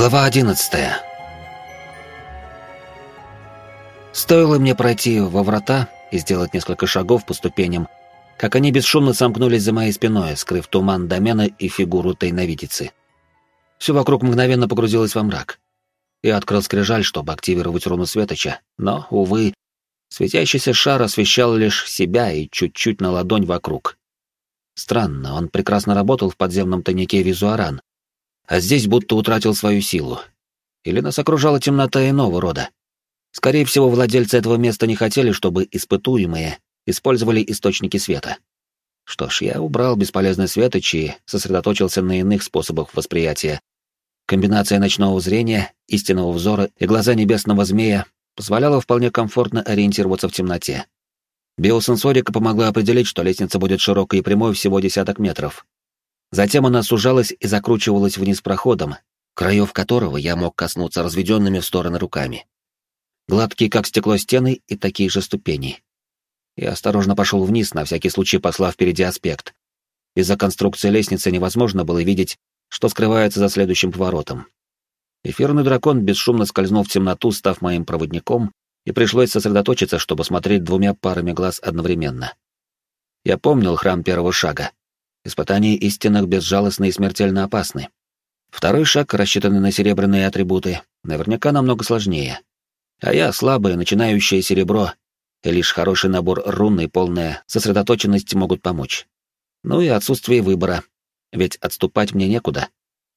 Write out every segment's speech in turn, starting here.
Глава 11 Стоило мне пройти во врата и сделать несколько шагов по ступеням, как они бесшумно сомкнулись за моей спиной, скрыв туман домена и фигуру тайновидицы. Все вокруг мгновенно погрузилось во мрак. Я открыл скрижаль, чтобы активировать руну Светоча, но, увы, светящийся шар освещал лишь себя и чуть-чуть на ладонь вокруг. Странно, он прекрасно работал в подземном тайнике Визуаран, а здесь будто утратил свою силу. Или нас окружала темнота иного рода. Скорее всего, владельцы этого места не хотели, чтобы испытуемые использовали источники света. Что ж, я убрал бесполезный светоч и сосредоточился на иных способах восприятия. Комбинация ночного зрения, истинного взора и глаза небесного змея позволяла вполне комфортно ориентироваться в темноте. Биосенсорика помогла определить, что лестница будет широкой и прямой всего десяток метров, Затем она сужалась и закручивалась вниз проходом, краев которого я мог коснуться разведенными в стороны руками. Гладкие, как стекло, стены и такие же ступени. Я осторожно пошел вниз, на всякий случай послав впереди аспект. Из-за конструкции лестницы невозможно было видеть, что скрывается за следующим поворотом. Эфирный дракон бесшумно скользнул в темноту, став моим проводником, и пришлось сосредоточиться, чтобы смотреть двумя парами глаз одновременно. Я помнил храм первого шага, Испытания истинных безжалостны и смертельно опасны. Второй шаг, рассчитанный на серебряные атрибуты, наверняка намного сложнее. А я слабое, начинающее серебро, и лишь хороший набор рун и полная сосредоточенность могут помочь. Ну и отсутствие выбора, ведь отступать мне некуда.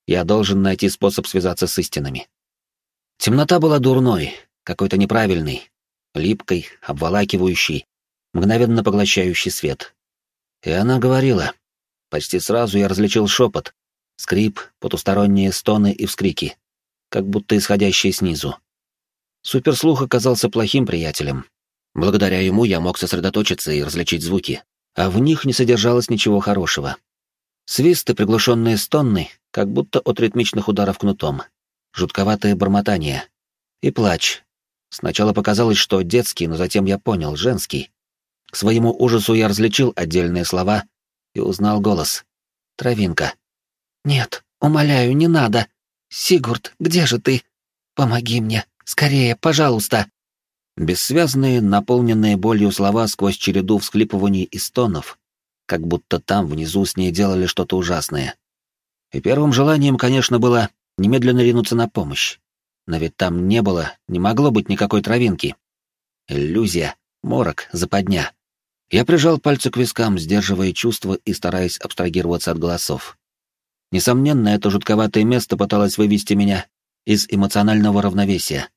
Я должен найти способ связаться с истинами. Темнота была дурной, какой-то неправильный, липкой, обволакивающей, мгновенно поглощающий свет. И она говорила, Почти сразу я различил шепот, скрип, потусторонние стоны и вскрики, как будто исходящие снизу. Суперслух оказался плохим приятелем. Благодаря ему я мог сосредоточиться и различить звуки, а в них не содержалось ничего хорошего. Свист и приглушенные стоны, как будто от ритмичных ударов кнутом, жутковатое бормотание и плач. Сначала показалось, что детский, но затем я понял, женский. К своему ужасу я различил отдельные слова и узнал голос. Травинка. «Нет, умоляю, не надо. Сигурд, где же ты? Помоги мне, скорее, пожалуйста!» Бессвязные, наполненные болью слова сквозь череду всхлипываний и стонов, как будто там внизу с ней делали что-то ужасное. И первым желанием, конечно, было немедленно ринуться на помощь. Но ведь там не было, не могло быть никакой травинки. Иллюзия, морок, западня. Я прижал пальцы к вискам, сдерживая чувства и стараясь абстрагироваться от голосов. Несомненно, это жутковатое место пыталось вывести меня из эмоционального равновесия.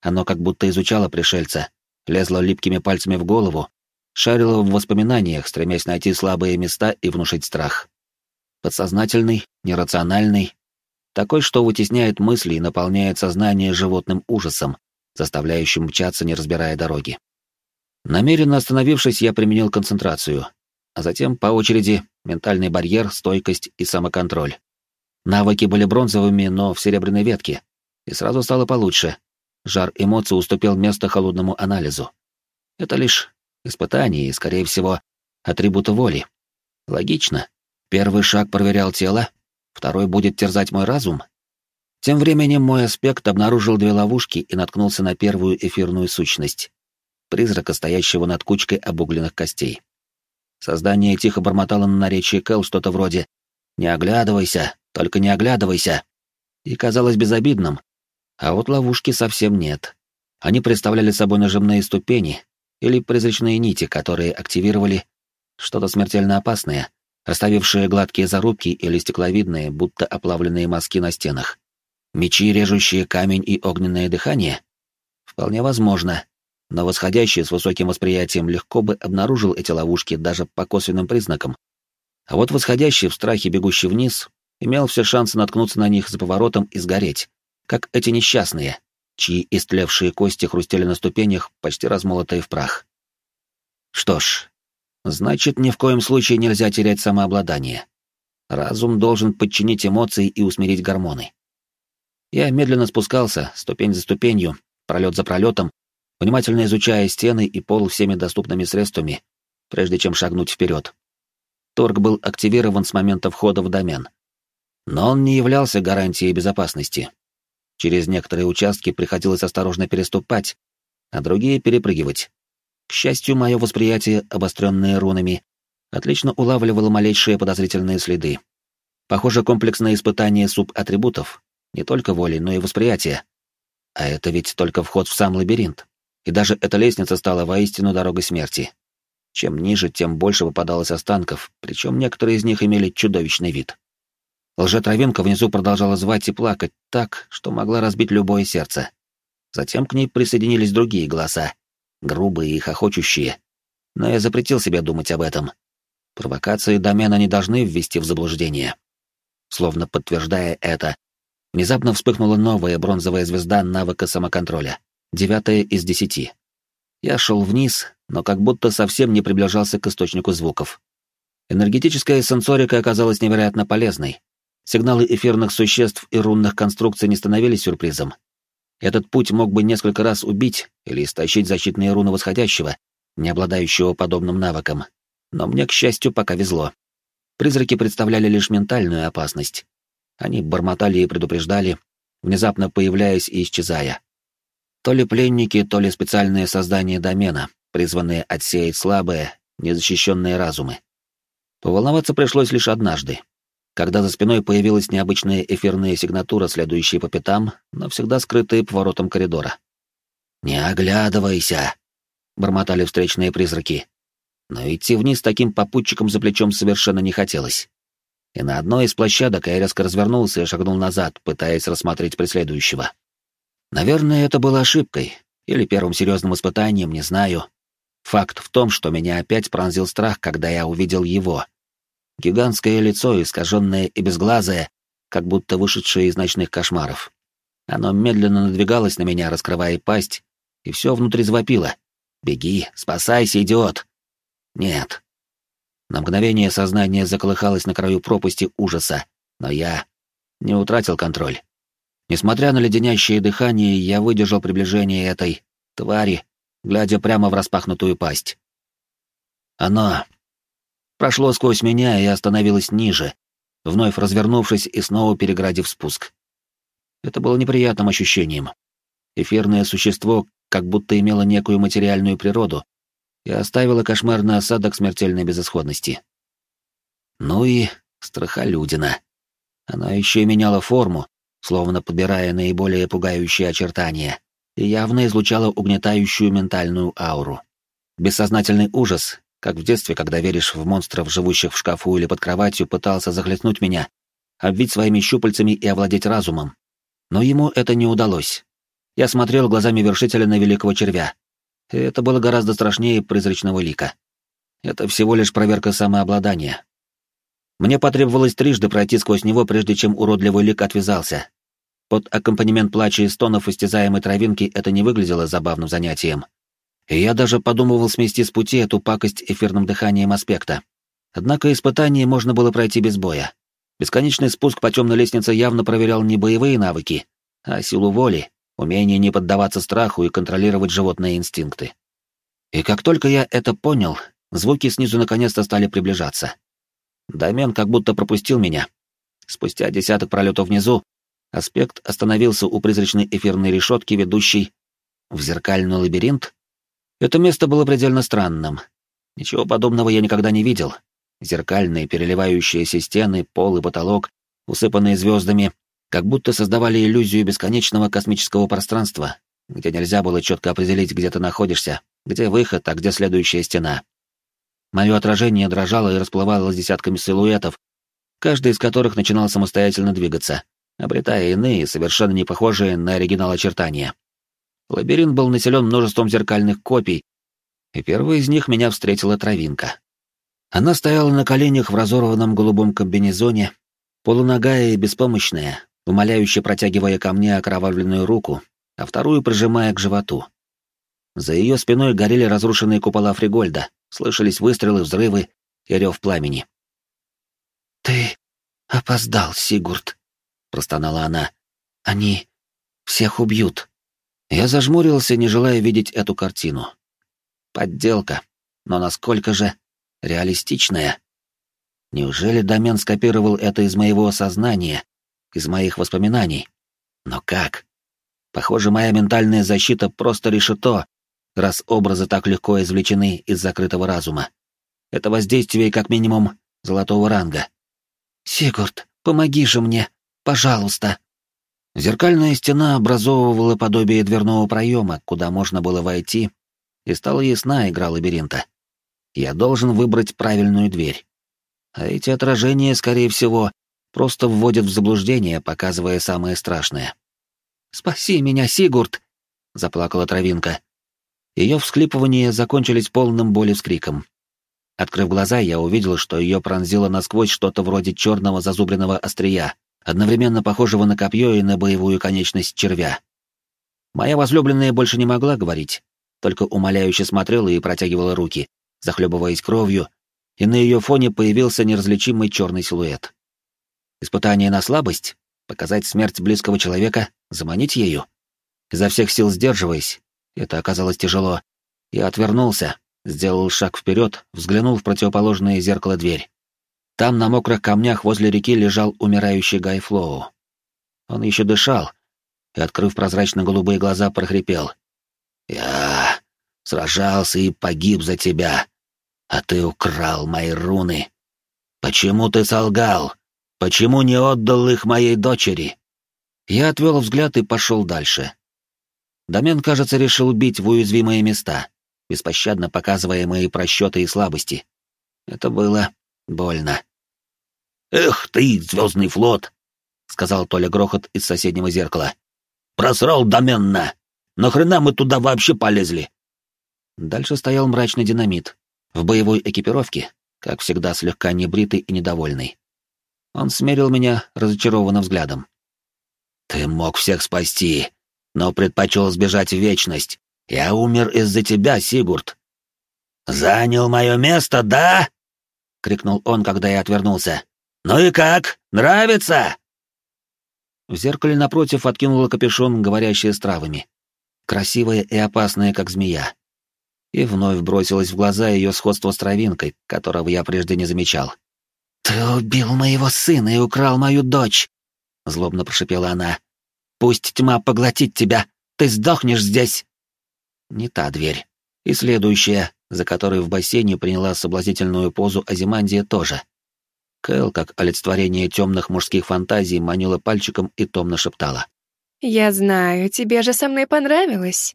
Оно как будто изучало пришельца, лезло липкими пальцами в голову, шарило в воспоминаниях, стремясь найти слабые места и внушить страх. Подсознательный, нерациональный, такой, что вытесняет мысли и наполняет сознание животным ужасом, заставляющим мчаться, не разбирая дороги. Намеренно остановившись, я применил концентрацию, а затем по очереди ментальный барьер, стойкость и самоконтроль. Навыки были бронзовыми, но в серебряной ветке, и сразу стало получше. Жар эмоций уступил место холодному анализу. Это лишь испытание и, скорее всего, атрибуты воли. Логично. Первый шаг проверял тело, второй будет терзать мой разум. Тем временем мой аспект обнаружил две ловушки и наткнулся на первую эфирную сущность призрака, стоящего над кучкой обугленных костей. Создание тихо бормотало на наречии Кэл что-то вроде «Не оглядывайся, только не оглядывайся!» и казалось безобидным, а вот ловушки совсем нет. Они представляли собой нажимные ступени или призрачные нити, которые активировали что-то смертельно опасное, расставившие гладкие зарубки или стекловидные, будто оплавленные мазки на стенах. Мечи, режущие камень и огненное дыхание? Вполне возможно, но восходящий с высоким восприятием легко бы обнаружил эти ловушки даже по косвенным признакам. А вот восходящий в страхе бегущий вниз имел все шансы наткнуться на них за поворотом и сгореть, как эти несчастные, чьи истлевшие кости хрустели на ступенях, почти размолотые в прах. Что ж, значит, ни в коем случае нельзя терять самообладание. Разум должен подчинить эмоции и усмирить гормоны. Я медленно спускался, ступень за ступенью, пролет за пролетом, внимательно изучая стены и пол всеми доступными средствами, прежде чем шагнуть вперед. Торг был активирован с момента входа в домен. Но он не являлся гарантией безопасности. Через некоторые участки приходилось осторожно переступать, а другие перепрыгивать. К счастью, мое восприятие, обостренное рунами, отлично улавливало малейшие подозрительные следы. Похоже, комплексное испытание субатрибутов, не только воли, но и восприятия. А это ведь только вход в сам лабиринт. И даже эта лестница стала воистину дорогой смерти. Чем ниже, тем больше попадалось останков, причем некоторые из них имели чудовищный вид. Лжетравинка внизу продолжала звать и плакать так, что могла разбить любое сердце. Затем к ней присоединились другие голоса, грубые и хохочущие. Но я запретил себе думать об этом. Провокации домена не должны ввести в заблуждение. Словно подтверждая это, внезапно вспыхнула новая бронзовая звезда навыка самоконтроля, девятая из десяти. Я шел вниз, но как будто совсем не приближался к источнику звуков. Энергетическая сенсорика оказалась невероятно полезной, Сигналы эфирных существ и рунных конструкций не становились сюрпризом. Этот путь мог бы несколько раз убить или истощить защитные руны восходящего, не обладающего подобным навыком. Но мне, к счастью, пока везло. Призраки представляли лишь ментальную опасность. Они бормотали и предупреждали, внезапно появляясь и исчезая. То ли пленники, то ли специальные создания домена, призванные отсеять слабые, незащищенные разумы. Поволноваться пришлось лишь однажды, когда за спиной появилась необычная эфирная сигнатура, следующая по пятам, но всегда скрытая поворотом коридора. «Не оглядывайся!» — бормотали встречные призраки. Но идти вниз таким попутчиком за плечом совершенно не хотелось. И на одной из площадок я резко развернулся и шагнул назад, пытаясь рассмотреть преследующего. Наверное, это было ошибкой, или первым серьезным испытанием, не знаю. Факт в том, что меня опять пронзил страх, когда я увидел его — Гигантское лицо, искаженное и безглазое, как будто вышедшее из ночных кошмаров. Оно медленно надвигалось на меня, раскрывая пасть, и все внутри завопило. «Беги, спасайся, идиот!» «Нет». На мгновение сознание заколыхалось на краю пропасти ужаса, но я не утратил контроль. Несмотря на леденящее дыхание, я выдержал приближение этой твари, глядя прямо в распахнутую пасть. Оно прошло сквозь меня и остановилось ниже, вновь развернувшись и снова переградив спуск. Это было неприятным ощущением. Эфирное существо как будто имело некую материальную природу и оставило кошмарный осадок смертельной безысходности. Ну и страхолюдина. Она еще и меняла форму, словно подбирая наиболее пугающие очертания, и явно излучала угнетающую ментальную ауру. Бессознательный ужас, как в детстве, когда веришь в монстров, живущих в шкафу или под кроватью, пытался захлестнуть меня, обвить своими щупальцами и овладеть разумом. Но ему это не удалось. Я смотрел глазами вершителя на великого червя. И это было гораздо страшнее призрачного лика. Это всего лишь проверка самообладания. Мне потребовалось трижды пройти сквозь него, прежде чем уродливый лик отвязался. Под аккомпанемент плача и стонов истязаемой травинки это не выглядело забавным занятием. И я даже подумывал смести с пути эту пакость эфирным дыханием аспекта. Однако испытание можно было пройти без боя. Бесконечный спуск по темной лестнице явно проверял не боевые навыки, а силу воли, умение не поддаваться страху и контролировать животные инстинкты. И как только я это понял, звуки снизу наконец-то стали приближаться. Домен как будто пропустил меня. Спустя десяток пролетов внизу, аспект остановился у призрачной эфирной решетки, ведущей в зеркальный лабиринт, это место было предельно странным. Ничего подобного я никогда не видел. Зеркальные, переливающиеся стены, пол и потолок, усыпанные звездами, как будто создавали иллюзию бесконечного космического пространства, где нельзя было четко определить, где ты находишься, где выход, а где следующая стена. Мое отражение дрожало и расплывалось десятками силуэтов, каждый из которых начинал самостоятельно двигаться, обретая иные, совершенно не похожие на оригинал очертания. Лабиринт был населен множеством зеркальных копий, и первой из них меня встретила травинка. Она стояла на коленях в разорванном голубом комбинезоне, полуногая и беспомощная, умоляюще протягивая ко мне окровавленную руку, а вторую прижимая к животу. За ее спиной горели разрушенные купола Фригольда, слышались выстрелы, взрывы и рев пламени. «Ты опоздал, Сигурд», — простонала она. «Они всех убьют». Я зажмурился, не желая видеть эту картину. Подделка, но насколько же реалистичная. Неужели домен скопировал это из моего сознания, из моих воспоминаний? Но как? Похоже, моя ментальная защита просто решето, раз образы так легко извлечены из закрытого разума. Это воздействие как минимум золотого ранга. «Сигурд, помоги же мне, пожалуйста!» Зеркальная стена образовывала подобие дверного проема, куда можно было войти, и стала ясна игра лабиринта. Я должен выбрать правильную дверь. А эти отражения, скорее всего, просто вводят в заблуждение, показывая самое страшное. «Спаси меня, Сигурд!» — заплакала травинка. Ее всхлипывания закончились полным боли вскриком. Открыв глаза, я увидел, что ее пронзило насквозь что-то вроде черного зазубренного острия, одновременно похожего на копье и на боевую конечность червя. Моя возлюбленная больше не могла говорить, только умоляюще смотрела и протягивала руки, захлебываясь кровью, и на ее фоне появился неразличимый черный силуэт. Испытание на слабость? Показать смерть близкого человека? Заманить ею? Изо всех сил сдерживаясь, это оказалось тяжело, я отвернулся, сделал шаг вперед, взглянул в противоположное зеркало дверь. Там на мокрых камнях возле реки лежал умирающий Гай Флоу. Он еще дышал и, открыв прозрачно-голубые глаза, прохрипел. «Я сражался и погиб за тебя, а ты украл мои руны. Почему ты солгал? Почему не отдал их моей дочери?» Я отвел взгляд и пошел дальше. Домен, кажется, решил бить в уязвимые места, беспощадно показывая мои просчеты и слабости. Это было больно. «Эх ты, звездный флот!» — сказал Толя Грохот из соседнего зеркала. «Просрал доменно! Нахрена мы туда вообще полезли?» Дальше стоял мрачный динамит, в боевой экипировке, как всегда слегка небритый и недовольный. Он смерил меня разочарованным взглядом. «Ты мог всех спасти, но предпочел сбежать в вечность. Я умер из-за тебя, Сигурд». «Занял мое место, да?» — крикнул он, когда я отвернулся. «Ну и как? Нравится?» В зеркале напротив откинула капюшон, говорящая с травами. Красивая и опасная, как змея. И вновь бросилось в глаза ее сходство с травинкой, которого я прежде не замечал. «Ты убил моего сына и украл мою дочь!» — злобно прошипела она. «Пусть тьма поглотит тебя! Ты сдохнешь здесь!» Не та дверь. И следующая, за которой в бассейне приняла соблазнительную позу Азимандия тоже. Кэл, как олицетворение темных мужских фантазий, манила пальчиком и томно шептала. «Я знаю, тебе же со мной понравилось.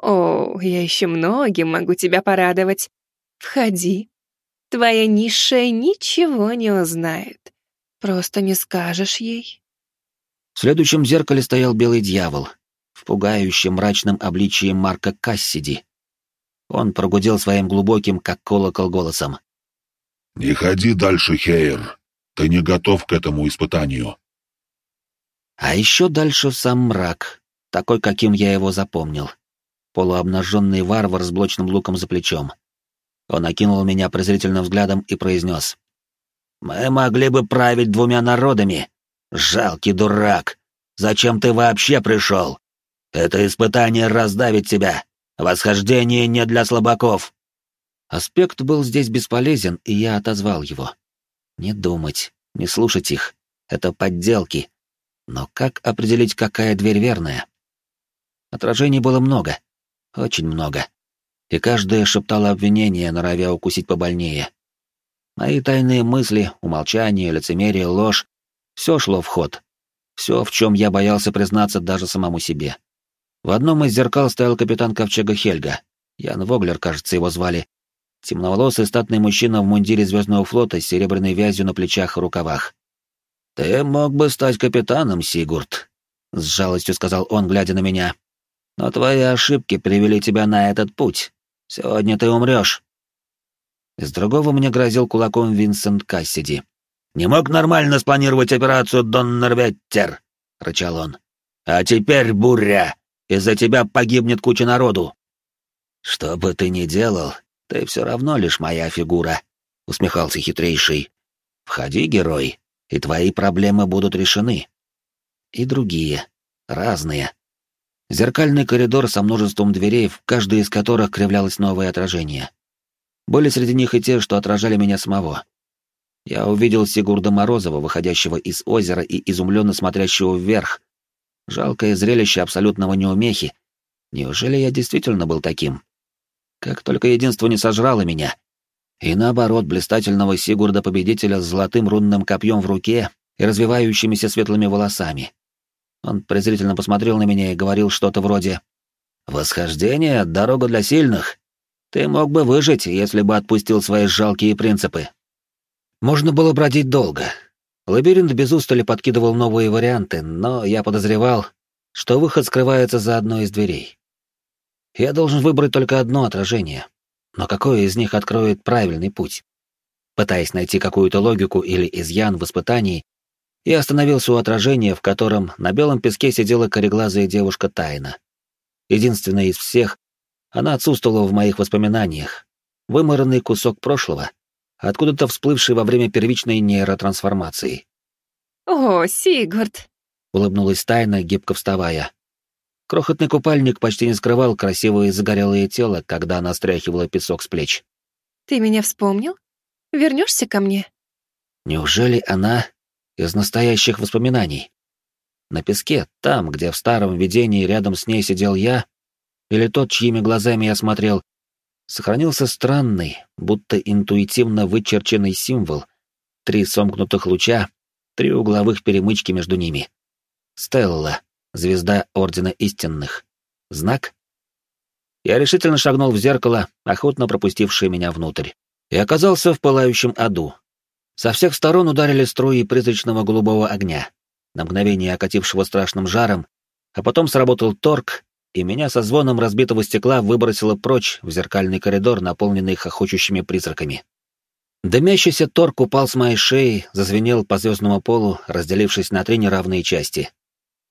О, я еще многим могу тебя порадовать. Входи, Твоя низшая ничего не узнает. Просто не скажешь ей. В следующем зеркале стоял белый дьявол, в пугающем мрачном обличии Марка Кассиди. Он прогудел своим глубоким, как колокол, голосом. «Не ходи дальше, Хейр. Ты не готов к этому испытанию». А еще дальше сам мрак, такой, каким я его запомнил. Полуобнаженный варвар с блочным луком за плечом. Он окинул меня презрительным взглядом и произнес. «Мы могли бы править двумя народами. Жалкий дурак. Зачем ты вообще пришел? Это испытание раздавит тебя. Восхождение не для слабаков». Аспект был здесь бесполезен, и я отозвал его. Не думать, не слушать их. Это подделки. Но как определить, какая дверь верная? Отражений было много. Очень много и каждая шептала обвинения, норовя укусить побольнее. Мои тайные мысли, умолчание, лицемерие, ложь — все шло в ход. Все, в чем я боялся признаться даже самому себе. В одном из зеркал стоял капитан ковчега Хельга. Ян Воглер, кажется, его звали. Темноволосый статный мужчина в мундире Звездного флота с серебряной вязью на плечах и рукавах. «Ты мог бы стать капитаном, Сигурд», — с жалостью сказал он, глядя на меня. «Но твои ошибки привели тебя на этот путь. Сегодня ты умрешь. Из другого мне грозил кулаком Винсент Кассиди. «Не мог нормально спланировать операцию Доннерветтер», — рычал он. «А теперь, буря, из-за тебя погибнет куча народу». «Что бы ты ни делал, ты все равно лишь моя фигура», — усмехался хитрейший. «Входи, герой, и твои проблемы будут решены». И другие, разные. Зеркальный коридор со множеством дверей, в каждой из которых кривлялось новое отражение. Были среди них и те, что отражали меня самого. Я увидел Сигурда Морозова, выходящего из озера и изумленно смотрящего вверх. Жалкое зрелище абсолютного неумехи. Неужели я действительно был таким? Как только единство не сожрало меня. И наоборот, блистательного Сигурда-победителя с золотым рунным копьем в руке и развивающимися светлыми волосами. Он презрительно посмотрел на меня и говорил что-то вроде «Восхождение — дорога для сильных. Ты мог бы выжить, если бы отпустил свои жалкие принципы». Можно было бродить долго. Лабиринт без устали подкидывал новые варианты, но я подозревал, что выход скрывается за одной из дверей. Я должен выбрать только одно отражение, но какое из них откроет правильный путь? Пытаясь найти какую-то логику или изъян в испытании, я остановился у отражения, в котором на белом песке сидела кореглазая девушка Тайна. Единственная из всех, она отсутствовала в моих воспоминаниях. Выморанный кусок прошлого, откуда-то всплывший во время первичной нейротрансформации. «О, Сигурд!» — улыбнулась Тайна, гибко вставая. Крохотный купальник почти не скрывал красивое загорелое тело, когда она стряхивала песок с плеч. «Ты меня вспомнил? Вернешься ко мне?» Неужели она из настоящих воспоминаний. На песке, там, где в старом видении рядом с ней сидел я, или тот, чьими глазами я смотрел, сохранился странный, будто интуитивно вычерченный символ. Три сомкнутых луча, три угловых перемычки между ними. Стелла, звезда Ордена Истинных. Знак? Я решительно шагнул в зеркало, охотно пропустившее меня внутрь, и оказался в пылающем аду, со всех сторон ударили струи призрачного голубого огня, на мгновение окатившего страшным жаром, а потом сработал торг, и меня со звоном разбитого стекла выбросило прочь в зеркальный коридор, наполненный хохочущими призраками. Дымящийся торг упал с моей шеи, зазвенел по звездному полу, разделившись на три неравные части.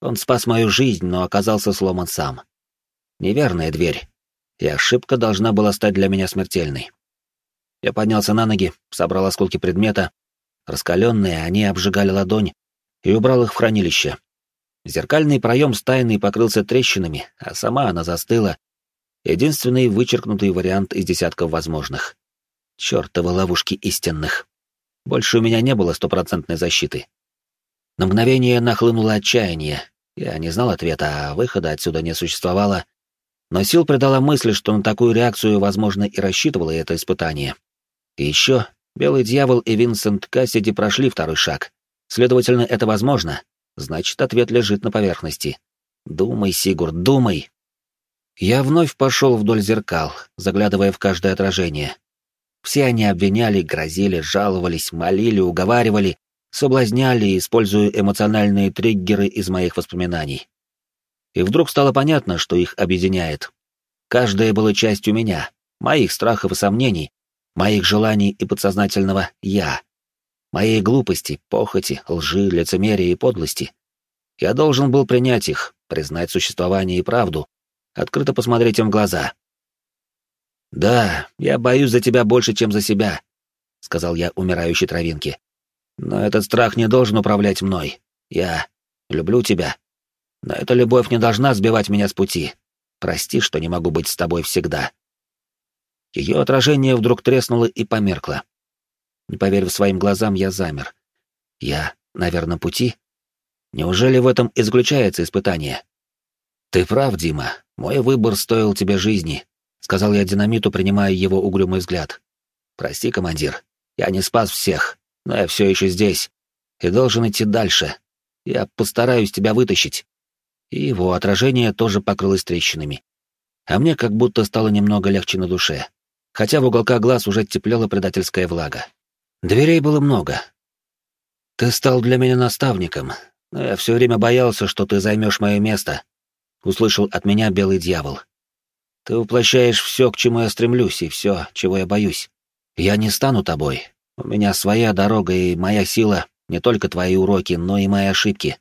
Он спас мою жизнь, но оказался сломан сам. Неверная дверь, и ошибка должна была стать для меня смертельной. Я поднялся на ноги, собрал осколки предмета. Раскаленные, они обжигали ладонь, и убрал их в хранилище. Зеркальный проем с тайной покрылся трещинами, а сама она застыла. Единственный вычеркнутый вариант из десятков возможных. Чёртовы ловушки истинных. Больше у меня не было стопроцентной защиты. На мгновение нахлынуло отчаяние. Я не знал ответа, а выхода отсюда не существовало. Но сил придала мысль, что на такую реакцию, возможно, и рассчитывало это испытание. И еще Белый Дьявол и Винсент Кассиди прошли второй шаг. Следовательно, это возможно. Значит, ответ лежит на поверхности. Думай, Сигурд, думай. Я вновь пошел вдоль зеркал, заглядывая в каждое отражение. Все они обвиняли, грозили, жаловались, молили, уговаривали, соблазняли, используя эмоциональные триггеры из моих воспоминаний. И вдруг стало понятно, что их объединяет. Каждое было частью меня, моих страхов и сомнений, моих желаний и подсознательного «я», моей глупости, похоти, лжи, лицемерия и подлости. Я должен был принять их, признать существование и правду, открыто посмотреть им в глаза. «Да, я боюсь за тебя больше, чем за себя», — сказал я умирающей травинке. «Но этот страх не должен управлять мной. Я люблю тебя. Но эта любовь не должна сбивать меня с пути. Прости, что не могу быть с тобой всегда». Ее отражение вдруг треснуло и померкло. Не поверив своим глазам, я замер. Я на верном пути? Неужели в этом и заключается испытание? Ты прав, Дима. Мой выбор стоил тебе жизни, сказал я динамиту, принимая его угрюмый взгляд. Прости, командир. Я не спас всех, но я все еще здесь и должен идти дальше. Я постараюсь тебя вытащить. И его отражение тоже покрылось трещинами. А мне как будто стало немного легче на душе хотя в уголках глаз уже теплела предательская влага. Дверей было много. Ты стал для меня наставником, но я все время боялся, что ты займешь мое место, услышал от меня белый дьявол. Ты воплощаешь все, к чему я стремлюсь, и все, чего я боюсь. Я не стану тобой. У меня своя дорога и моя сила, не только твои уроки, но и мои ошибки.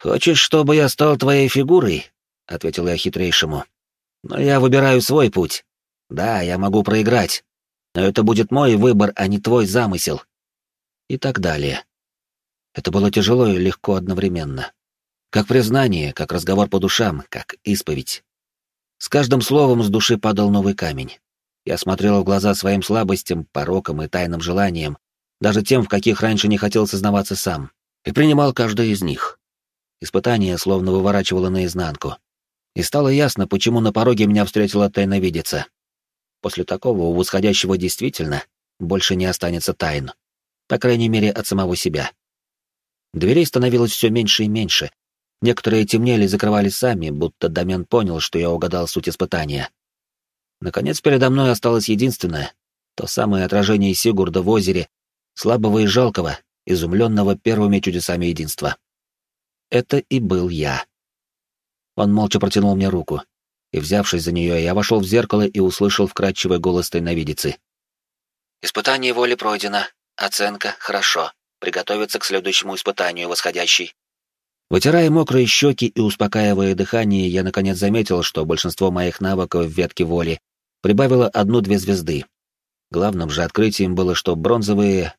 Хочешь, чтобы я стал твоей фигурой? ответил я хитрейшему. Но я выбираю свой путь. Да, я могу проиграть, но это будет мой выбор, а не твой замысел. И так далее. Это было тяжело и легко одновременно. Как признание, как разговор по душам, как исповедь. С каждым словом с души падал новый камень. Я смотрел в глаза своим слабостям, порокам и тайным желаниям, даже тем, в каких раньше не хотел сознаваться сам, и принимал каждое из них. Испытание словно выворачивало наизнанку. И стало ясно, почему на пороге меня встретила тайновидица. После такого у восходящего действительно больше не останется тайн. По крайней мере, от самого себя. Дверей становилось все меньше и меньше. Некоторые темнели и закрывались сами, будто домен понял, что я угадал суть испытания. Наконец, передо мной осталось единственное — то самое отражение Сигурда в озере, слабого и жалкого, изумленного первыми чудесами единства. Это и был я. Он молча протянул мне руку, и, взявшись за нее, я вошел в зеркало и услышал вкрадчивый голос тайновидицы. «Испытание воли пройдено. Оценка — хорошо. Приготовиться к следующему испытанию, восходящий». Вытирая мокрые щеки и успокаивая дыхание, я наконец заметил, что большинство моих навыков в ветке воли прибавило одну-две звезды. Главным же открытием было, что бронзовые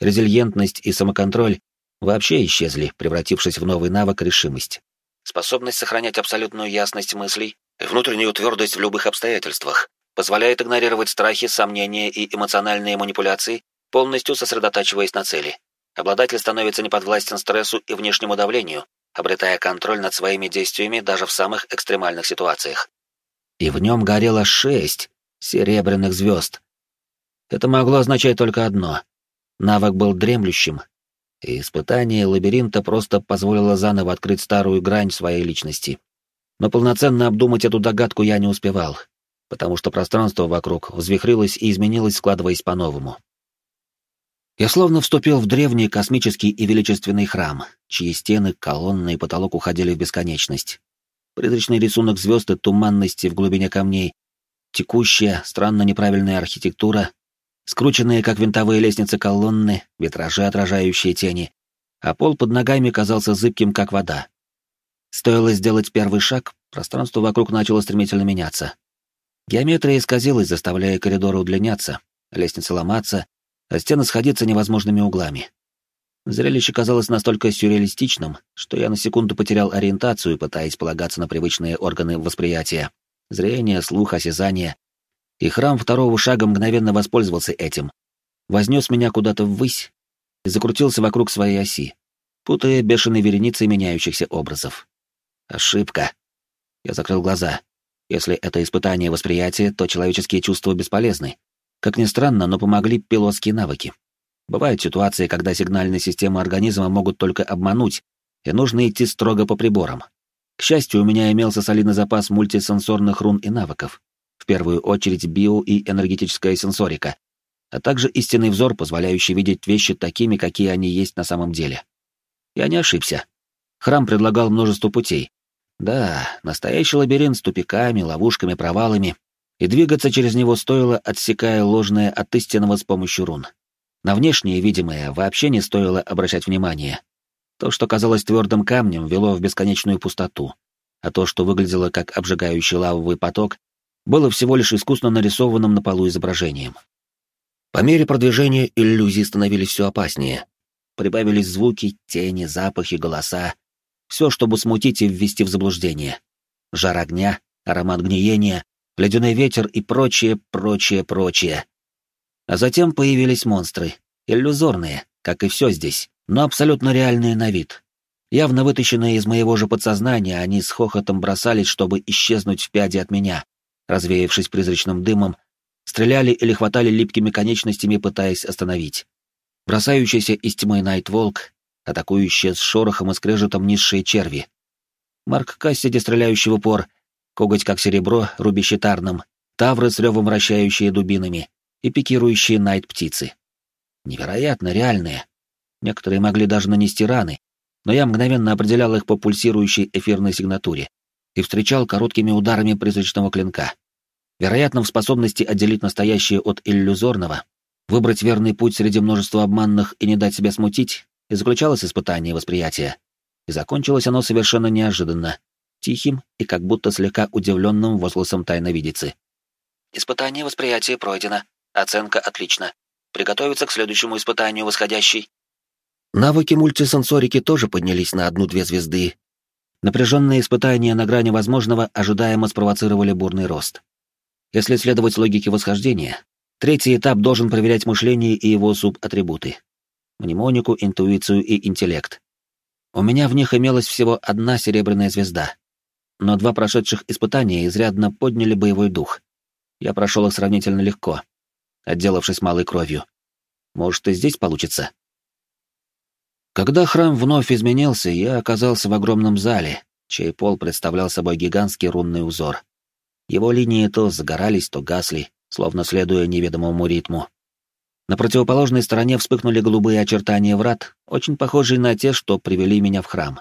резильентность и самоконтроль вообще исчезли, превратившись в новый навык решимость. Способность сохранять абсолютную ясность мыслей внутреннюю твердость в любых обстоятельствах позволяет игнорировать страхи, сомнения и эмоциональные манипуляции, полностью сосредотачиваясь на цели. Обладатель становится неподвластен стрессу и внешнему давлению, обретая контроль над своими действиями даже в самых экстремальных ситуациях. И в нем горело шесть серебряных звезд. Это могло означать только одно. Навык был дремлющим, и испытание лабиринта просто позволило заново открыть старую грань своей личности. Но полноценно обдумать эту догадку я не успевал, потому что пространство вокруг взвихрилось и изменилось, складываясь по-новому. Я словно вступил в древний космический и величественный храм, чьи стены, колонны и потолок уходили в бесконечность. Призрачный рисунок звезд и туманности в глубине камней, текущая, странно неправильная архитектура, скрученные, как винтовые лестницы колонны, витражи, отражающие тени, а пол под ногами казался зыбким, как вода. Стоило сделать первый шаг, пространство вокруг начало стремительно меняться. Геометрия исказилась, заставляя коридоры удлиняться, лестницы ломаться, а стены сходиться невозможными углами. Зрелище казалось настолько сюрреалистичным, что я на секунду потерял ориентацию, пытаясь полагаться на привычные органы восприятия. Зрение, слух, осязание. И храм второго шага мгновенно воспользовался этим. Вознес меня куда-то ввысь и закрутился вокруг своей оси, путая бешеной вереницей меняющихся образов. Ошибка. Я закрыл глаза. Если это испытание восприятия, то человеческие чувства бесполезны. Как ни странно, но помогли пилотские навыки. Бывают ситуации, когда сигнальные системы организма могут только обмануть, и нужно идти строго по приборам. К счастью, у меня имелся солидный запас мультисенсорных рун и навыков. В первую очередь био- и энергетическая сенсорика, а также истинный взор, позволяющий видеть вещи такими, какие они есть на самом деле. Я не ошибся. Храм предлагал множество путей. Да, настоящий лабиринт с тупиками, ловушками, провалами, и двигаться через него стоило, отсекая ложное от истинного с помощью рун. На внешнее видимое вообще не стоило обращать внимания. То, что казалось твердым камнем, вело в бесконечную пустоту, а то, что выглядело как обжигающий лавовый поток, было всего лишь искусно нарисованным на полу изображением. По мере продвижения иллюзии становились все опаснее. Прибавились звуки, тени, запахи, голоса. Все, чтобы смутить и ввести в заблуждение. Жар огня, аромат гниения, ледяной ветер и прочее, прочее, прочее. А затем появились монстры, иллюзорные, как и все здесь, но абсолютно реальные на вид. Явно вытащенные из моего же подсознания, они с хохотом бросались, чтобы исчезнуть в пяди от меня, развеявшись призрачным дымом, стреляли или хватали липкими конечностями, пытаясь остановить. Бросающийся из тьмы Найтволк, атакующие с шорохом и скрежетом низшие черви. Марк Кассиди, стреляющий в упор, коготь как серебро, рубящий тарном, тавры с ревом вращающие дубинами и пикирующие найт-птицы. Невероятно реальные. Некоторые могли даже нанести раны, но я мгновенно определял их по пульсирующей эфирной сигнатуре и встречал короткими ударами призрачного клинка. Вероятно, в способности отделить настоящее от иллюзорного, выбрать верный путь среди множества обманных и не дать себя смутить, и заключалось испытание восприятия. И закончилось оно совершенно неожиданно, тихим и как будто слегка удивленным возгласом тайновидицы. «Испытание восприятия пройдено. Оценка отлично. Приготовиться к следующему испытанию восходящий». Навыки мультисенсорики тоже поднялись на одну-две звезды. Напряженные испытания на грани возможного ожидаемо спровоцировали бурный рост. Если следовать логике восхождения, третий этап должен проверять мышление и его субатрибуты. Мнемонику, интуицию и интеллект. У меня в них имелась всего одна серебряная звезда. Но два прошедших испытания изрядно подняли боевой дух. Я прошел их сравнительно легко, отделавшись малой кровью. Может, и здесь получится? Когда храм вновь изменился, я оказался в огромном зале, чей пол представлял собой гигантский рунный узор. Его линии то загорались, то гасли, словно следуя неведомому ритму. На противоположной стороне вспыхнули голубые очертания врат, очень похожие на те, что привели меня в храм.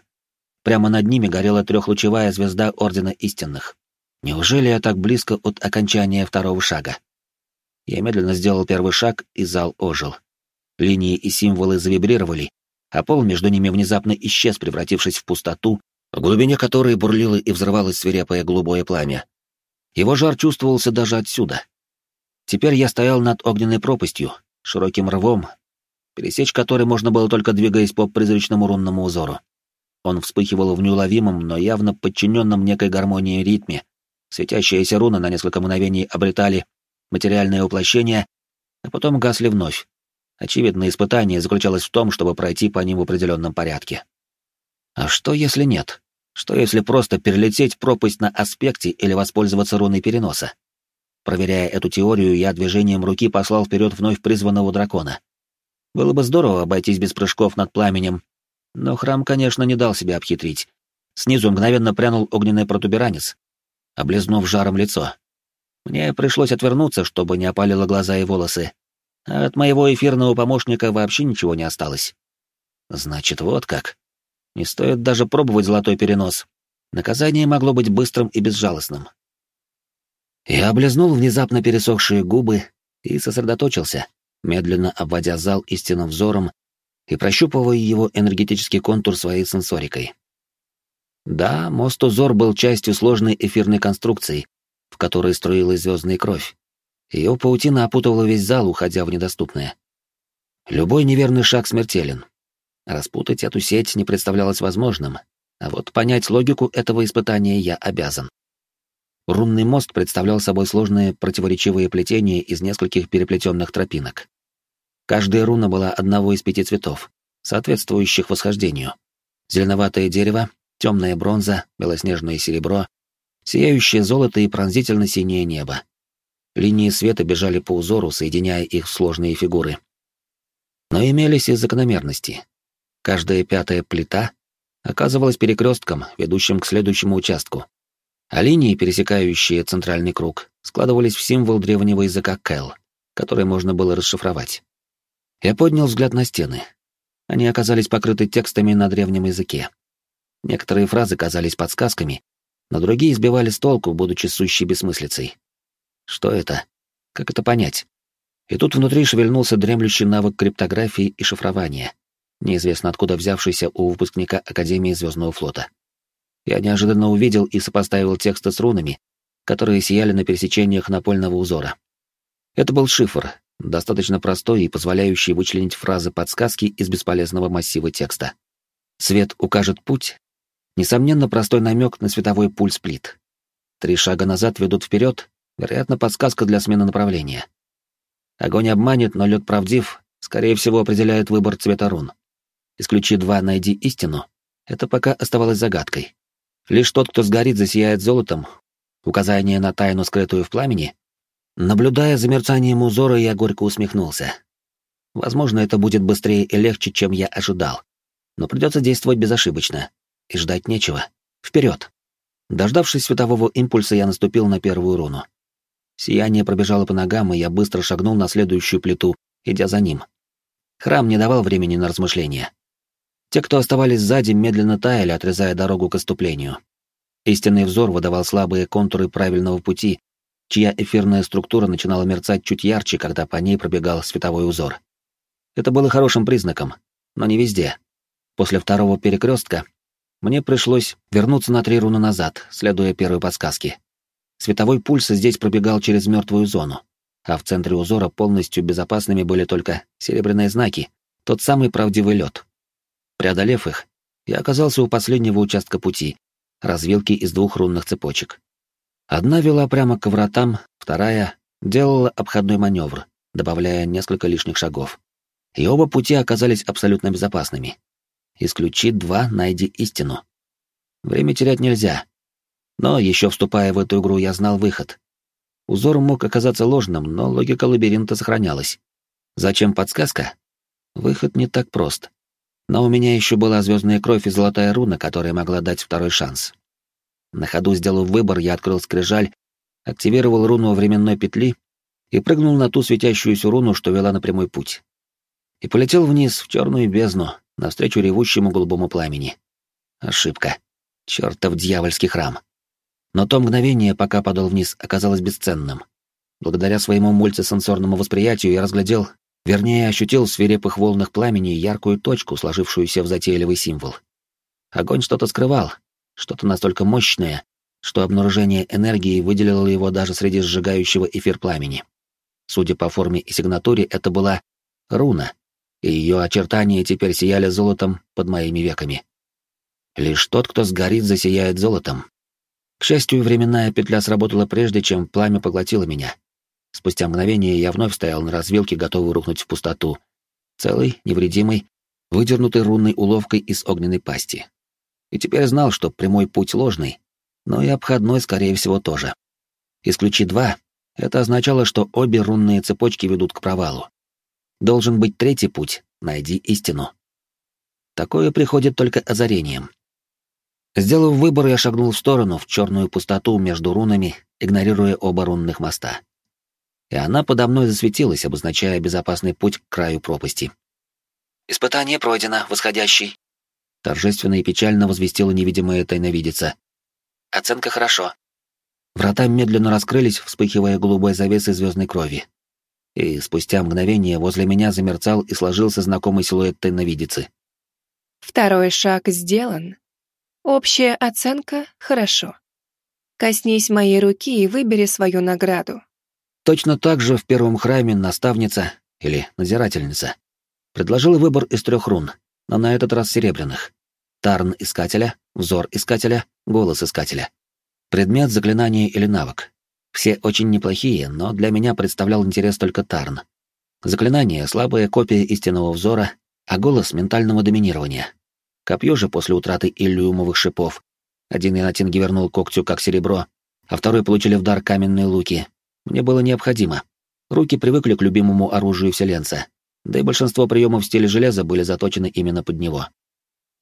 Прямо над ними горела трехлучевая звезда Ордена Истинных. Неужели я так близко от окончания второго шага? Я медленно сделал первый шаг, и зал ожил. Линии и символы завибрировали, а пол между ними внезапно исчез, превратившись в пустоту, в глубине которой бурлило и взрывалось свирепое голубое пламя. Его жар чувствовался даже отсюда. Теперь я стоял над огненной пропастью, широким рвом, пересечь который можно было только двигаясь по призрачному рунному узору. Он вспыхивал в неуловимом, но явно подчиненном некой гармонии ритме. Светящиеся руны на несколько мгновений обретали материальное воплощение, а потом гасли вновь. Очевидное испытание заключалось в том, чтобы пройти по ним в определенном порядке. А что, если нет? Что, если просто перелететь пропасть на аспекте или воспользоваться руной переноса? Проверяя эту теорию, я движением руки послал вперед вновь призванного дракона. Было бы здорово обойтись без прыжков над пламенем, но храм, конечно, не дал себя обхитрить. Снизу мгновенно прянул огненный протуберанец, облизнув жаром лицо. Мне пришлось отвернуться, чтобы не опалило глаза и волосы. А от моего эфирного помощника вообще ничего не осталось. Значит, вот как. Не стоит даже пробовать золотой перенос. Наказание могло быть быстрым и безжалостным. Я облизнул внезапно пересохшие губы и сосредоточился, медленно обводя зал истинным взором и прощупывая его энергетический контур своей сенсорикой. Да, мост-узор был частью сложной эфирной конструкции, в которой струилась звездная кровь. Ее паутина опутывала весь зал, уходя в недоступное. Любой неверный шаг смертелен. Распутать эту сеть не представлялось возможным, а вот понять логику этого испытания я обязан. Рунный мост представлял собой сложные противоречивые плетения из нескольких переплетенных тропинок. Каждая руна была одного из пяти цветов, соответствующих восхождению. Зеленоватое дерево, темная бронза, белоснежное серебро, сияющее золото и пронзительно-синее небо. Линии света бежали по узору, соединяя их в сложные фигуры. Но имелись и закономерности. Каждая пятая плита оказывалась перекрестком, ведущим к следующему участку а линии, пересекающие центральный круг, складывались в символ древнего языка Кэл, который можно было расшифровать. Я поднял взгляд на стены. Они оказались покрыты текстами на древнем языке. Некоторые фразы казались подсказками, но другие сбивали с толку, будучи сущей бессмыслицей. Что это? Как это понять? И тут внутри шевельнулся дремлющий навык криптографии и шифрования, неизвестно откуда взявшийся у выпускника Академии Звездного флота я неожиданно увидел и сопоставил тексты с рунами, которые сияли на пересечениях напольного узора. Это был шифр, достаточно простой и позволяющий вычленить фразы подсказки из бесполезного массива текста. Свет укажет путь. Несомненно, простой намек на световой пульс плит. Три шага назад ведут вперед, вероятно, подсказка для смены направления. Огонь обманет, но лед правдив, скорее всего, определяет выбор цвета рун. Исключи два «найди истину» — это пока оставалось загадкой. Лишь тот, кто сгорит, засияет золотом. Указание на тайну, скрытую в пламени. Наблюдая за мерцанием узора, я горько усмехнулся. Возможно, это будет быстрее и легче, чем я ожидал. Но придется действовать безошибочно. И ждать нечего. Вперед! Дождавшись светового импульса, я наступил на первую руну. Сияние пробежало по ногам, и я быстро шагнул на следующую плиту, идя за ним. Храм не давал времени на размышления. Те, кто оставались сзади, медленно таяли, отрезая дорогу к оступлению. Истинный взор выдавал слабые контуры правильного пути, чья эфирная структура начинала мерцать чуть ярче, когда по ней пробегал световой узор. Это было хорошим признаком, но не везде. После второго перекрестка мне пришлось вернуться на три руны назад, следуя первой подсказке. Световой пульс здесь пробегал через мертвую зону, а в центре узора полностью безопасными были только серебряные знаки, тот самый правдивый лед. Преодолев их, я оказался у последнего участка пути, развилки из двух рунных цепочек. Одна вела прямо к вратам, вторая делала обходной маневр, добавляя несколько лишних шагов. И оба пути оказались абсолютно безопасными. Исключи два, найди истину. Время терять нельзя. Но еще вступая в эту игру, я знал выход. Узор мог оказаться ложным, но логика лабиринта сохранялась. Зачем подсказка? Выход не так прост. Но у меня еще была звездная кровь и золотая руна, которая могла дать второй шанс. На ходу сделав выбор, я открыл скрижаль, активировал руну временной петли и прыгнул на ту светящуюся руну, что вела на прямой путь. И полетел вниз, в черную бездну, навстречу ревущему голубому пламени. Ошибка. Чертов дьявольский храм. Но то мгновение, пока падал вниз, оказалось бесценным. Благодаря своему мультисенсорному восприятию я разглядел, вернее, ощутил в свирепых волнах пламени яркую точку, сложившуюся в затейливый символ. Огонь что-то скрывал, что-то настолько мощное, что обнаружение энергии выделило его даже среди сжигающего эфир пламени. Судя по форме и сигнатуре, это была руна, и ее очертания теперь сияли золотом под моими веками. Лишь тот, кто сгорит, засияет золотом. К счастью, временная петля сработала прежде, чем пламя поглотило меня. Спустя мгновение я вновь стоял на развилке, готовый рухнуть в пустоту. Целый, невредимый, выдернутый рунной уловкой из огненной пасти. И теперь знал, что прямой путь ложный, но и обходной, скорее всего, тоже. Исключи два, это означало, что обе рунные цепочки ведут к провалу. Должен быть третий путь — найди истину. Такое приходит только озарением. Сделав выбор, я шагнул в сторону, в черную пустоту между рунами, игнорируя оба рунных моста. И она подо мной засветилась, обозначая безопасный путь к краю пропасти. «Испытание пройдено, восходящий», — торжественно и печально возвестила невидимая тайновидица. «Оценка хорошо». Врата медленно раскрылись, вспыхивая голубой завесой звездной крови. И спустя мгновение возле меня замерцал и сложился знакомый силуэт тайновидицы. «Второй шаг сделан», Общая оценка — хорошо. Коснись моей руки и выбери свою награду. Точно так же в первом храме наставница или надзирательница предложила выбор из трех рун, но на этот раз серебряных. Тарн искателя, взор искателя, голос искателя. Предмет, заклинание или навык. Все очень неплохие, но для меня представлял интерес только Тарн. Заклинание — слабая копия истинного взора, а голос — ментального доминирования. Копье же после утраты иллюмовых шипов. Один Янатинги вернул когтю как серебро, а второй получили в дар каменные луки. Мне было необходимо. Руки привыкли к любимому оружию вселенца, да и большинство приемов в стиле железа были заточены именно под него.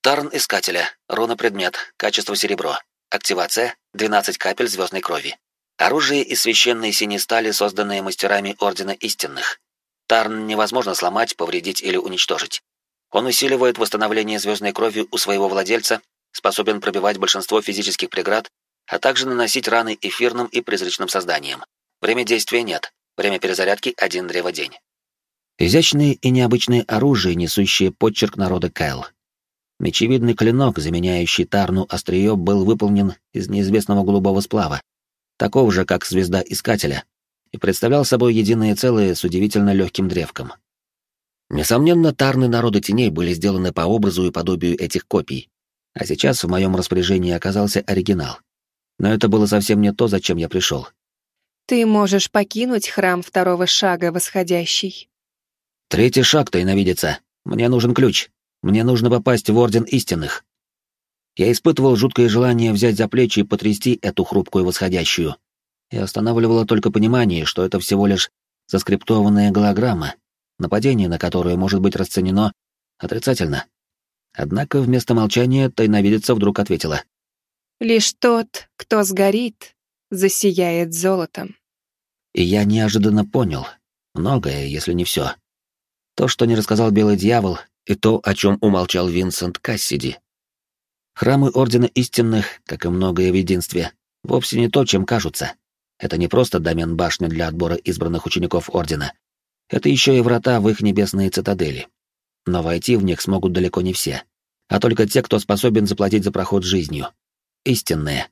Тарн Искателя, руна предмет, качество серебро. Активация — 12 капель звездной крови. Оружие из священной синей стали, созданные мастерами Ордена Истинных. Тарн невозможно сломать, повредить или уничтожить. Он усиливает восстановление звездной крови у своего владельца, способен пробивать большинство физических преград, а также наносить раны эфирным и призрачным созданиям. Время действия нет, время перезарядки — один древодень. Изящные и необычные оружия, несущие подчерк народа Кайл. Мечевидный клинок, заменяющий Тарну острие, был выполнен из неизвестного голубого сплава, такого же, как звезда Искателя, и представлял собой единое целое с удивительно легким древком. Несомненно, тарны народа теней были сделаны по образу и подобию этих копий, а сейчас в моем распоряжении оказался оригинал. Но это было совсем не то, зачем я пришел. Ты можешь покинуть храм второго шага, восходящий. Третий шаг тайновидится. Мне нужен ключ. Мне нужно попасть в Орден Истинных. Я испытывал жуткое желание взять за плечи и потрясти эту хрупкую восходящую. И останавливало только понимание, что это всего лишь заскриптованная голограмма, нападение на которое может быть расценено отрицательно. Однако вместо молчания тайновидица вдруг ответила. «Лишь тот, кто сгорит, засияет золотом». И я неожиданно понял. Многое, если не все. То, что не рассказал Белый Дьявол, и то, о чем умолчал Винсент Кассиди. Храмы Ордена Истинных, как и многое в единстве, вовсе не то, чем кажутся. Это не просто домен башни для отбора избранных учеников Ордена. Это еще и врата в их небесные цитадели. Но войти в них смогут далеко не все, а только те, кто способен заплатить за проход жизнью. Истинные.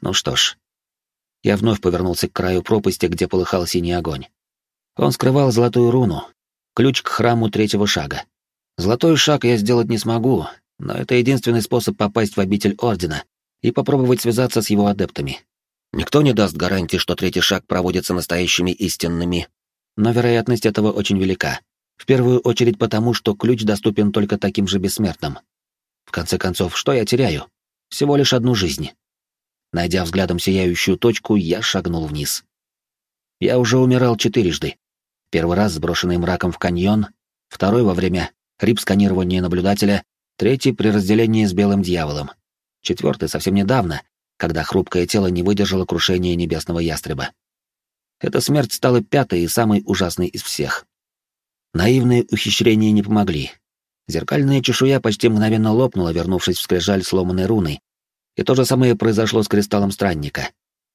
Ну что ж. Я вновь повернулся к краю пропасти, где полыхал синий огонь. Он скрывал золотую руну, ключ к храму третьего шага. Золотой шаг я сделать не смогу, но это единственный способ попасть в обитель Ордена и попробовать связаться с его адептами. Никто не даст гарантии, что третий шаг проводится настоящими истинными, но вероятность этого очень велика. В первую очередь потому, что ключ доступен только таким же бессмертным. В конце концов, что я теряю? Всего лишь одну жизнь. Найдя взглядом сияющую точку, я шагнул вниз. Я уже умирал четырежды. Первый раз сброшенный мраком в каньон, второй во время рип-сканирования наблюдателя, третий при разделении с белым дьяволом, четвертый совсем недавно, когда хрупкое тело не выдержало крушения небесного ястреба. Эта смерть стала пятой и самой ужасной из всех. Наивные ухищрения не помогли. Зеркальная чешуя почти мгновенно лопнула, вернувшись в скрижаль сломанной руной, и то же самое произошло с кристаллом странника,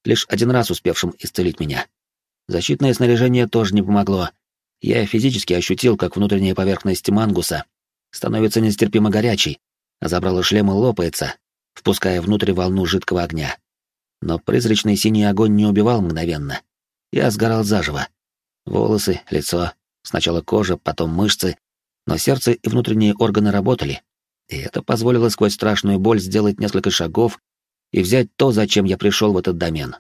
лишь один раз успевшим исцелить меня. Защитное снаряжение тоже не помогло. Я физически ощутил, как внутренняя поверхность мангуса становится нестерпимо горячей, а забрало шлема лопается, впуская внутрь волну жидкого огня. Но призрачный синий огонь не убивал мгновенно. Я сгорал заживо. Волосы, лицо, сначала кожа, потом мышцы, но сердце и внутренние органы работали, и это позволило сквозь страшную боль сделать несколько шагов и взять то, зачем я пришел в этот домен.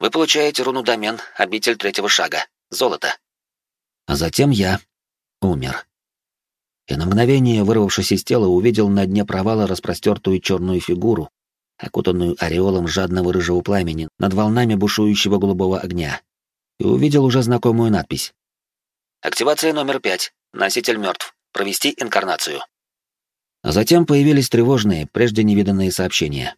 Вы получаете руну домен, обитель третьего шага, золото. А затем я умер. И на мгновение, вырвавшись из тела, увидел на дне провала распростертую черную фигуру, окутанную ореолом жадного рыжего пламени над волнами бушующего голубого огня. И увидел уже знакомую надпись. «Активация номер пять. Носитель мертв. Провести инкарнацию». А затем появились тревожные, прежде невиданные сообщения.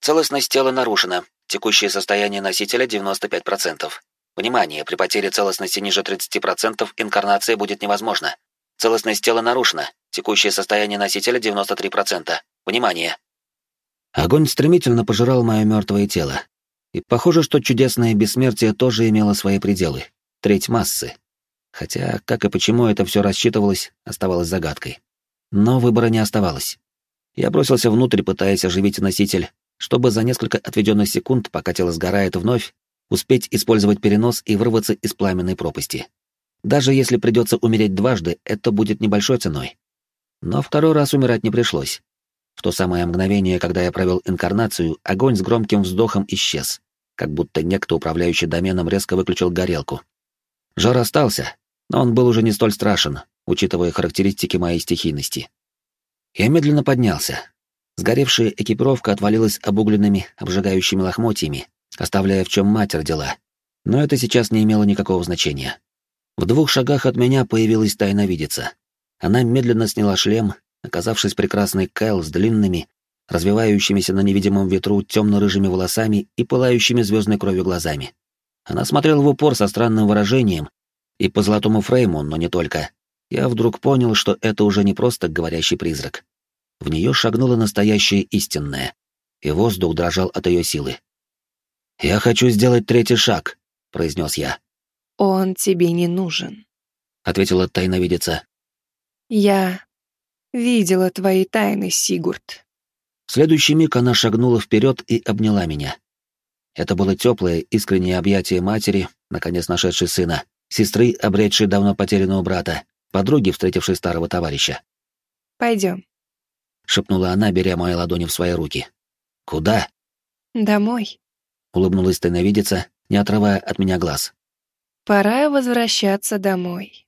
Целостность тела нарушена. Текущее состояние носителя 95%. Внимание, при потере целостности ниже 30% инкарнация будет невозможна. Целостность тела нарушена. Текущее состояние носителя 93%. Внимание. Огонь стремительно пожирал мое мертвое тело. И похоже, что чудесное бессмертие тоже имело свои пределы. Треть массы. Хотя, как и почему это все рассчитывалось, оставалось загадкой. Но выбора не оставалось. Я бросился внутрь, пытаясь оживить носитель, чтобы за несколько отведенных секунд, пока тело сгорает вновь, успеть использовать перенос и вырваться из пламенной пропасти. Даже если придется умереть дважды, это будет небольшой ценой. Но второй раз умирать не пришлось. В то самое мгновение, когда я провел инкарнацию, огонь с громким вздохом исчез, как будто некто, управляющий доменом, резко выключил горелку. Жар остался, но он был уже не столь страшен, учитывая характеристики моей стихийности. Я медленно поднялся, Сгоревшая экипировка отвалилась обугленными, обжигающими лохмотьями, оставляя в чем мать родила. Но это сейчас не имело никакого значения. В двух шагах от меня появилась тайновидица. Она медленно сняла шлем, оказавшись прекрасной Кайл с длинными, развивающимися на невидимом ветру темно-рыжими волосами и пылающими звездной кровью глазами. Она смотрела в упор со странным выражением, и по золотому фрейму, но не только. Я вдруг понял, что это уже не просто говорящий призрак в нее шагнула настоящая истинная, и воздух дрожал от ее силы. «Я хочу сделать третий шаг», — произнес я. «Он тебе не нужен», — ответила тайновидица. «Я видела твои тайны, Сигурд». В следующий миг она шагнула вперед и обняла меня. Это было теплое, искреннее объятие матери, наконец нашедшей сына, сестры, обретшей давно потерянного брата, подруги, встретившей старого товарища. «Пойдем», шепнула она, беря мои ладони в свои руки. Куда? Домой. Улыбнулась тайновидица, не отрывая от меня глаз. Пора возвращаться домой.